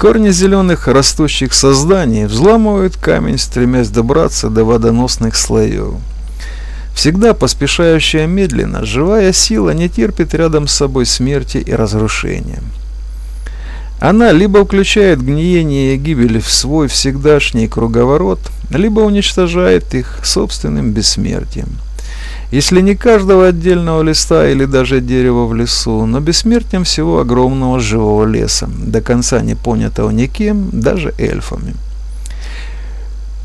Корни зеленых растущих созданий взламывают камень, стремясь добраться до водоносных слоев. Всегда поспешающая медленно, живая сила не терпит рядом с собой смерти и разрушения. Она либо включает гниение и гибель в свой всегдашний круговорот, либо уничтожает их собственным бессмертием. Если не каждого отдельного листа или даже дерева в лесу, но бессмертием всего огромного живого леса, до конца не понятого никем, даже эльфами.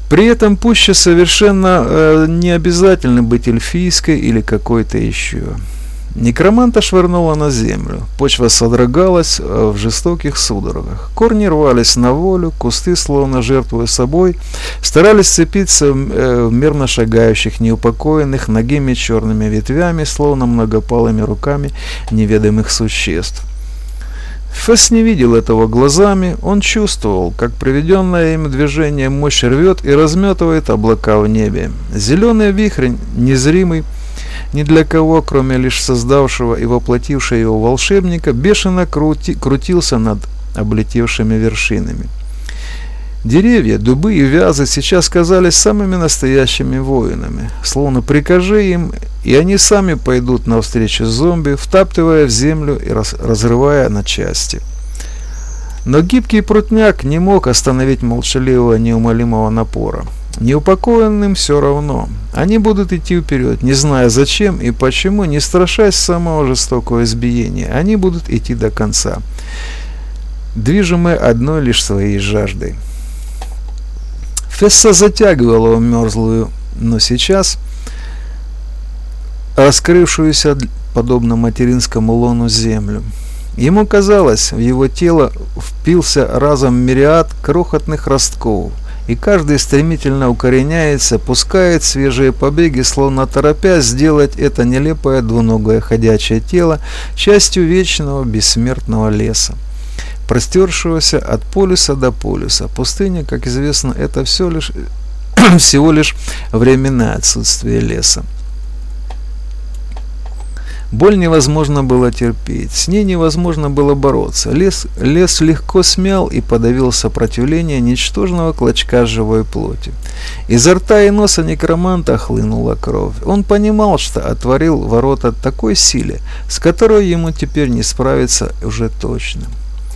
При этом пуще совершенно э, не обязательно быть эльфийской или какой-то еще. Некроманта швырнула на землю. Почва содрогалась э, в жестоких судорогах. Корни рвались на волю, кусты, словно жертвуя собой, старались сцепиться э, в мерно шагающих, неупокоенных, ногими черными ветвями, словно многопалыми руками неведомых существ. Фесс не видел этого глазами, он чувствовал, как приведенное им движение мощь рвет и разметывает облака в небе. Зеленый вихрь, незримый, ни для кого, кроме лишь создавшего и воплотившего его волшебника, бешено крути крутился над облетевшими вершинами. Деревья, дубы и вязы сейчас казались самыми настоящими воинами. Словно прикажи им, и они сами пойдут навстречу зомби, втаптывая в землю и раз разрывая на части. Но гибкий прутняк не мог остановить молчаливого неумолимого напора. Неупокоенным все равно. Они будут идти вперед, не зная зачем и почему, не страшась самого жестокого избиения. Они будут идти до конца, движимые одной лишь своей жаждой. Фесса затягивала в мерзлую, но сейчас раскрывшуюся, подобно материнскому лону, землю. Ему казалось, в его тело впился разом мириад крохотных ростков – и каждый стремительно укореняется, пускает свежие побеги, словно торопясь сделать это нелепое двуногое ходячее тело частью вечного бессмертного леса, простершегося от полюса до полюса. Пустыня, как известно, это все лишь, всего лишь временное отсутствие леса. Боль невозможно было терпеть, с ней невозможно было бороться. Лес, лес легко смял и подавил сопротивление ничтожного клочка живой плоти. Изо рта и носа некроманта хлынула кровь. Он понимал, что отворил ворота такой силе, с которой ему теперь не справиться уже точно.